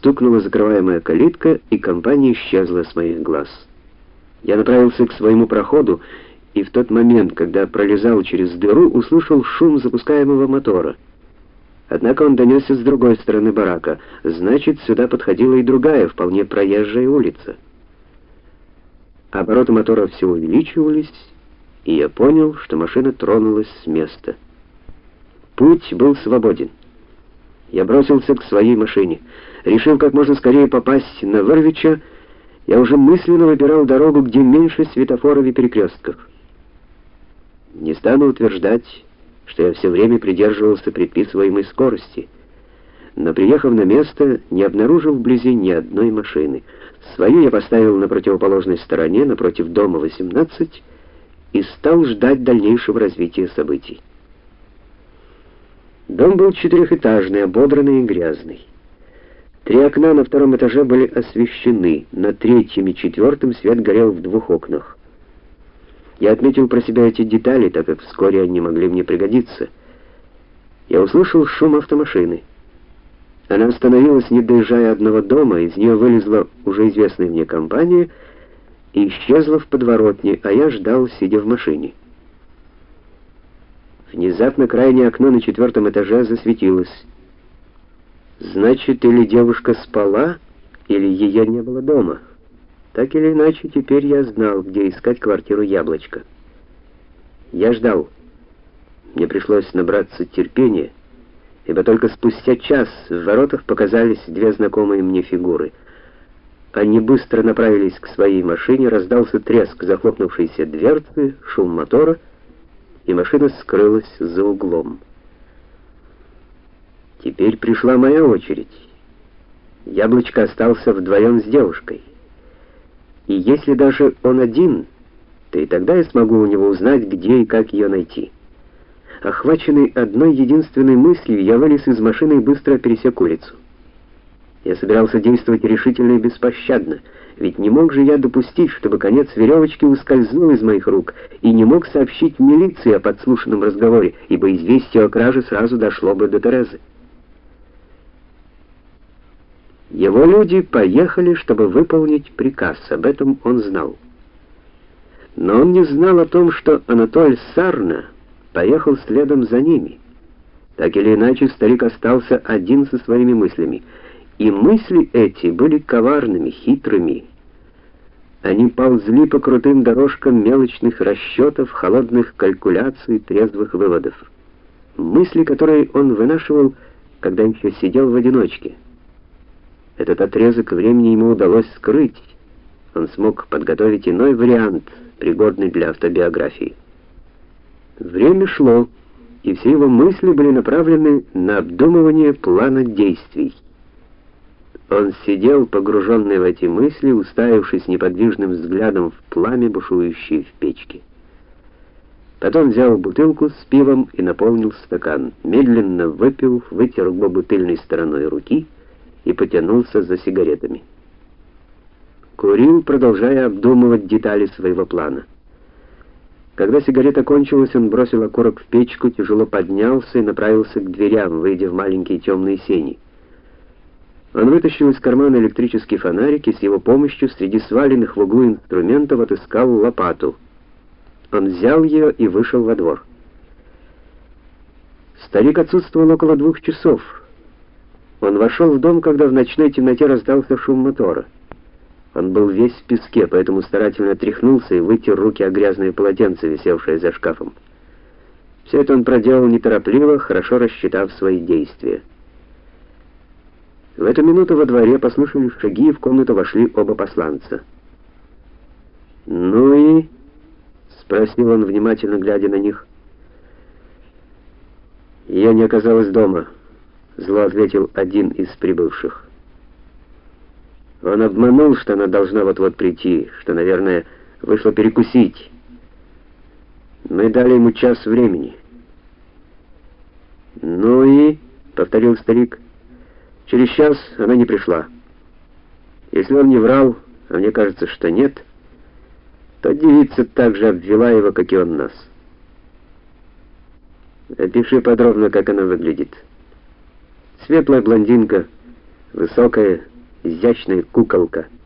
Стукнула закрываемая калитка, и компания исчезла с моих глаз. Я направился к своему проходу, и в тот момент, когда пролезал через дыру, услышал шум запускаемого мотора. Однако он донесся с другой стороны барака. Значит, сюда подходила и другая, вполне проезжая улица. Обороты мотора все увеличивались, и я понял, что машина тронулась с места. Путь был свободен. Я бросился к своей машине. Решил как можно скорее попасть на Вырвича, я уже мысленно выбирал дорогу, где меньше светофоров и перекрестков. Не стану утверждать, что я все время придерживался предписываемой скорости, но приехав на место, не обнаружил вблизи ни одной машины. Свою я поставил на противоположной стороне, напротив дома 18, и стал ждать дальнейшего развития событий. Дом был четырехэтажный, ободранный и грязный. Три окна на втором этаже были освещены, на третьем и четвертом свет горел в двух окнах. Я отметил про себя эти детали, так как вскоре они могли мне пригодиться. Я услышал шум автомашины. Она остановилась, не доезжая одного дома, из нее вылезла уже известная мне компания и исчезла в подворотне, а я ждал, сидя в машине. Внезапно крайнее окно на четвертом этаже засветилось. Значит, или девушка спала, или ее не было дома. Так или иначе, теперь я знал, где искать квартиру Яблочко. Я ждал. Мне пришлось набраться терпения, ибо только спустя час в воротах показались две знакомые мне фигуры. Они быстро направились к своей машине, раздался треск захлопнувшейся дверцы, шум мотора — и машина скрылась за углом. Теперь пришла моя очередь. Яблочко остался вдвоем с девушкой. И если даже он один, то и тогда я смогу у него узнать, где и как ее найти. Охваченный одной единственной мыслью, я вылез из машины и быстро пересек улицу. Я собирался действовать решительно и беспощадно, ведь не мог же я допустить, чтобы конец веревочки ускользнул из моих рук, и не мог сообщить милиции о подслушанном разговоре, ибо известие о краже сразу дошло бы до Терезы. Его люди поехали, чтобы выполнить приказ, об этом он знал. Но он не знал о том, что Анатоль Сарна поехал следом за ними. Так или иначе, старик остался один со своими мыслями — и мысли эти были коварными, хитрыми. Они ползли по крутым дорожкам мелочных расчетов, холодных калькуляций, трезвых выводов. Мысли, которые он вынашивал, когда еще сидел в одиночке. Этот отрезок времени ему удалось скрыть. Он смог подготовить иной вариант, пригодный для автобиографии. Время шло, и все его мысли были направлены на обдумывание плана действий. Он сидел, погруженный в эти мысли, уставившись неподвижным взглядом в пламя, бушующее в печке. Потом взял бутылку с пивом и наполнил стакан. Медленно выпил, вытер губы тыльной стороной руки и потянулся за сигаретами. Курил, продолжая обдумывать детали своего плана. Когда сигарета кончилась, он бросил окурок в печку, тяжело поднялся и направился к дверям, выйдя в маленькие темные сени. Он вытащил из кармана электрический фонарик и с его помощью среди сваленных в углу инструментов отыскал лопату. Он взял ее и вышел во двор. Старик отсутствовал около двух часов. Он вошел в дом, когда в ночной темноте раздался шум мотора. Он был весь в песке, поэтому старательно тряхнулся и вытер руки о грязное полотенце, висевшее за шкафом. Все это он проделал неторопливо, хорошо рассчитав свои действия. В эту минуту во дворе послышались шаги, и в комнату вошли оба посланца. «Ну и?» — спросил он, внимательно глядя на них. «Я не оказалась дома», — зло ответил один из прибывших. Он обманул, что она должна вот-вот прийти, что, наверное, вышла перекусить. Мы дали ему час времени. «Ну и?» — повторил старик. Через час она не пришла. Если он не врал, а мне кажется, что нет, то девица так же обвела его, как и он нас. Опиши подробно, как она выглядит. Светлая блондинка, Высокая, изящная куколка —